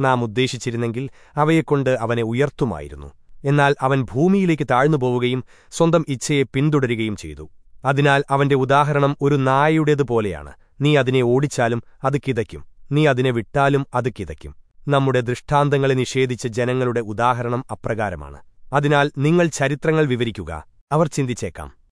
നാം ഉദ്ദേശിച്ചിരുന്നെങ്കിൽ അവയെക്കൊണ്ട് അവനെ ഉയർത്തുമായിരുന്നു. എന്നാൽ അവൻ ഭൂമിയിലേക്ക് താഴ്ന്നു പോവുകയും സ്വന്തം ഇച്ഛയെ പിന്തുടരുകയും ചെയ്തു. അതിനാൽ അവന്റെ ഉദാഹരണം ഒരു നായയുടേതുപോലെയാണ് നീ അതിനെ ഓടിച്ചാലും അത് കിതയ്ക്കും. നീ അതിനെ വിട്ടാലും അത് കിതയ്ക്കും. നമ്മുടെ ദൃഷ്ടാന്തങ്ങളെ നിഷേധിച്ച ജനങ്ങളുടെ ഉദാഹരണം അപ്രകാരമാണ്. അതിനാൽ നിങ്ങൾ ചരിത്രങ്ങൾ വിവരിക്കുക. അവർ ചിന്തിച്ചേക്കാം.